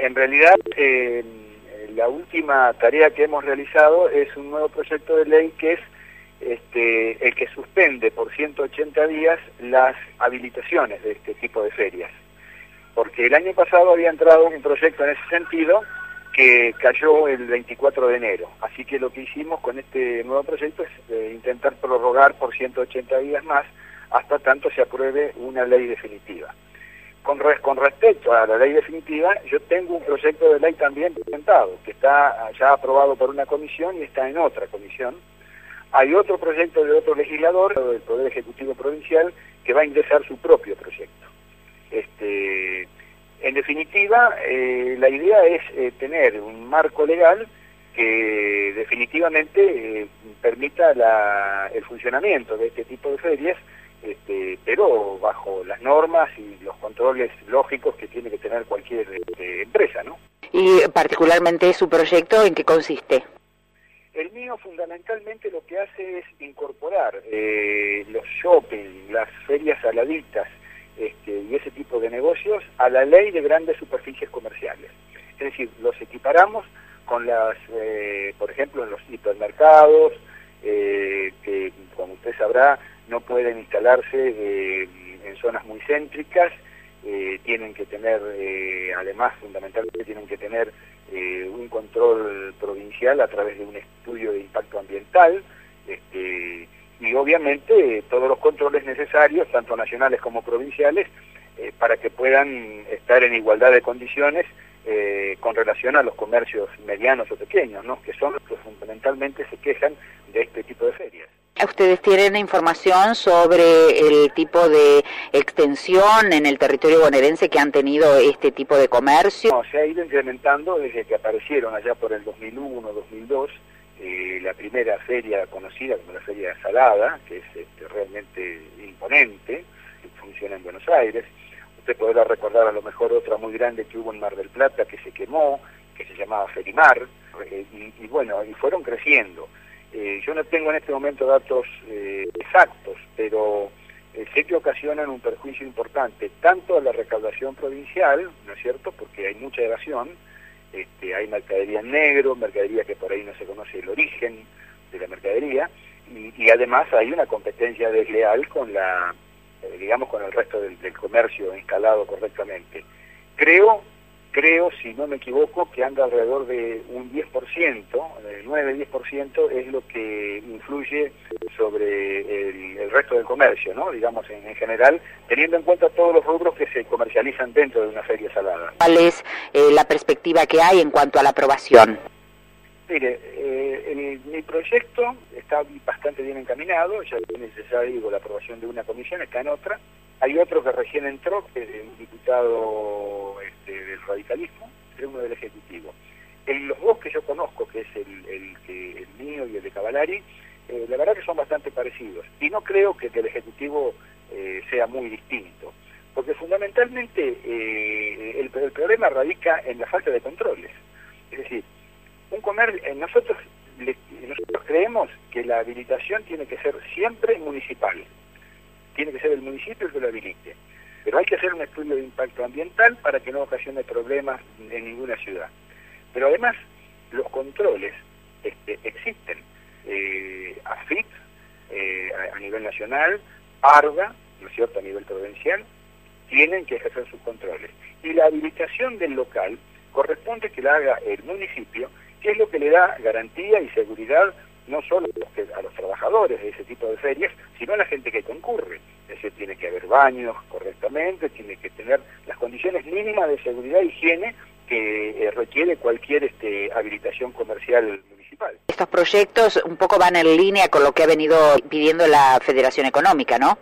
en realidad la última tarea que hemos realizado es un nuevo proyecto de ley que es este, el que suspende por 180 días las habilitaciones de este tipo de ferias. Porque el año pasado había entrado un proyecto en ese sentido que cayó el 24 de enero. Así que lo que hicimos con este nuevo proyecto es eh, intentar prorrogar por 180 días más hasta tanto se apruebe una ley definitiva. Con, con respecto a la ley definitiva, yo tengo un proyecto de ley también presentado, que está ya aprobado por una comisión y está en otra comisión. Hay otro proyecto de otro legislador, del Poder Ejecutivo Provincial, que va a ingresar su propio proyecto. Este, en definitiva, eh, la idea es eh, tener un marco legal que definitivamente eh, permita el funcionamiento de este tipo de ferias, este, pero bajo las normas y los controles lógicos que tiene que tener cualquier este, empresa, ¿no? Y particularmente su proyecto, ¿en qué consiste? El mío fundamentalmente lo que hace es incorporar los shopping, las ferias saladitas, este, y ese tipo de negocios a la ley de grandes superficies comerciales. Es decir, los equiparamos con las, eh, por ejemplo, en los hipermercados, eh, que como usted sabrá, no pueden instalarse eh, en zonas muy céntricas, tienen que tener, además, fundamentalmente tienen que tener un control provincial a través de un estudio de impacto ambiental, este, y obviamente todos los controles necesarios, tanto nacionales como provinciales, eh, para que puedan estar en igualdad de condiciones eh, con relación a los comercios medianos o pequeños, ¿no? que son los que fundamentalmente se quejan de este tipo de ferias. ¿Ustedes tienen información sobre el tipo de extensión en el territorio bonaerense que han tenido este tipo de comercio? No, se ha ido incrementando desde que aparecieron allá por el 2001, 2002, eh, la primera feria conocida como la Feria Salada, que es este, realmente imponente, que funciona en Buenos Aires. Usted podrá recordar a lo mejor otra muy grande que hubo en Mar del Plata que se quemó, que se llamaba Ferimar, eh, y, bueno, y fueron creciendo. Eh, yo no tengo en este momento datos exactos, pero sé que ocasionan un perjuicio importante tanto a la recaudación provincial, ¿no es cierto?, porque hay mucha evasión, este, hay mercadería en negro, mercadería que por ahí no se conoce el origen de la mercadería, y, además hay una competencia desleal con la, eh, digamos, con el resto del comercio instalado correctamente. Creo creo, si no me equivoco, que anda alrededor de un 10%, el 9-10% es lo que influye sobre el, resto del comercio, ¿no? digamos en, general, teniendo en cuenta todos los rubros que se comercializan dentro de una feria salada. ¿Cuál es eh, la perspectiva que hay en cuanto a la aprobación? Mire, eh, mi proyecto está bastante bien encaminado, ya tiene necesario la aprobación de una comisión, está en otra. Hay otro que recién entró, que es un diputado este, del radicalismo, es uno del Ejecutivo. En los dos que yo conozco, que es el, el, mío y el de Cavalari, eh, la verdad que son bastante parecidos. Y no creo que, el Ejecutivo eh, sea muy distinto, porque fundamentalmente el, el problema radica en la falta de controles. Es decir, un comer, eh, nosotros, nosotros creemos que la habilitación tiene que ser siempre municipal, tiene que ser el municipio el que lo habilite, pero hay que hacer un estudio de impacto ambiental para que no ocasione problemas en ninguna ciudad. Pero además, los controles este, existen, eh, AFIT eh, a, nivel nacional, ARGA, ¿no es cierto?, a nivel provincial, tienen que ejercer sus controles. Y la habilitación del local corresponde que la haga el municipio que es lo que le da garantía y seguridad no solo a los, trabajadores de ese tipo de ferias, sino a la gente que concurre. Es decir, tiene que haber baños correctamente, tiene que tener las condiciones mínimas de seguridad e higiene que eh, requiere cualquier este, habilitación comercial municipal. Estos proyectos un poco van en línea con lo que ha venido pidiendo la Federación Económica, ¿no?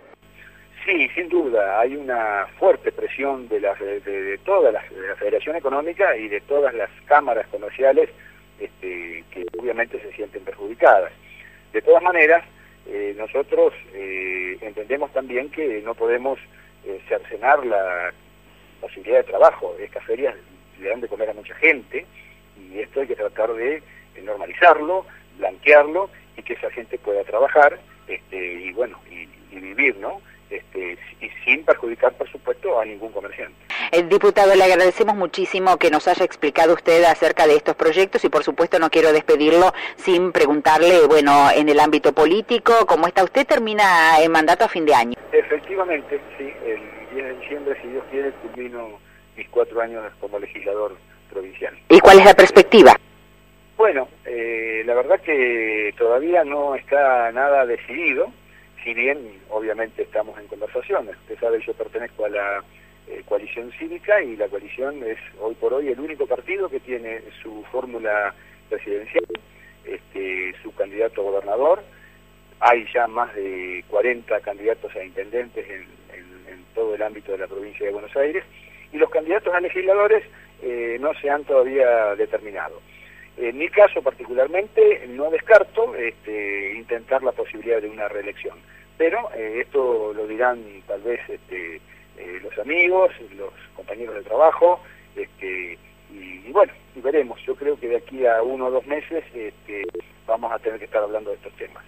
Sí, sin duda, hay una fuerte presión de, la, de, toda la Federación Económica y de todas las cámaras comerciales este, que obviamente se sienten perjudicadas. De todas maneras, eh, nosotros eh, entendemos también que no podemos eh, cercenar la posibilidad de trabajo. Estas ferias le dan de comer a mucha gente y esto hay que tratar de, normalizarlo, blanquearlo y que esa gente pueda trabajar este, y bueno, y, vivir, ¿no? Este, y sin perjudicar, por supuesto, a ningún comerciante. El diputado, le agradecemos muchísimo que nos haya explicado usted acerca de estos proyectos y, por supuesto, no quiero despedirlo sin preguntarle, bueno, en el ámbito político, ¿cómo está usted? Termina el mandato a fin de año. Efectivamente, sí, el 10 de diciembre, si Dios quiere, culmino mis cuatro años como legislador provincial. ¿Y cuál es la perspectiva? Bueno, eh, la verdad que todavía no está nada decidido, si bien obviamente estamos en conversaciones. Usted sabe, yo pertenezco a la eh, coalición cívica y la coalición es hoy por hoy el único partido que tiene su fórmula presidencial, este, su candidato a gobernador. Hay ya más de 40 candidatos a intendentes en, todo el ámbito de la provincia de Buenos Aires y los candidatos a legisladores eh, no se han todavía determinado. En mi caso particularmente no descarto este, intentar la posibilidad de una reelección, pero eh, esto lo dirán tal vez este, eh, los amigos, los compañeros de trabajo, este, y, bueno, y veremos. Yo creo que de aquí a uno o dos meses este, vamos a tener que estar hablando de estos temas.